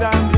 time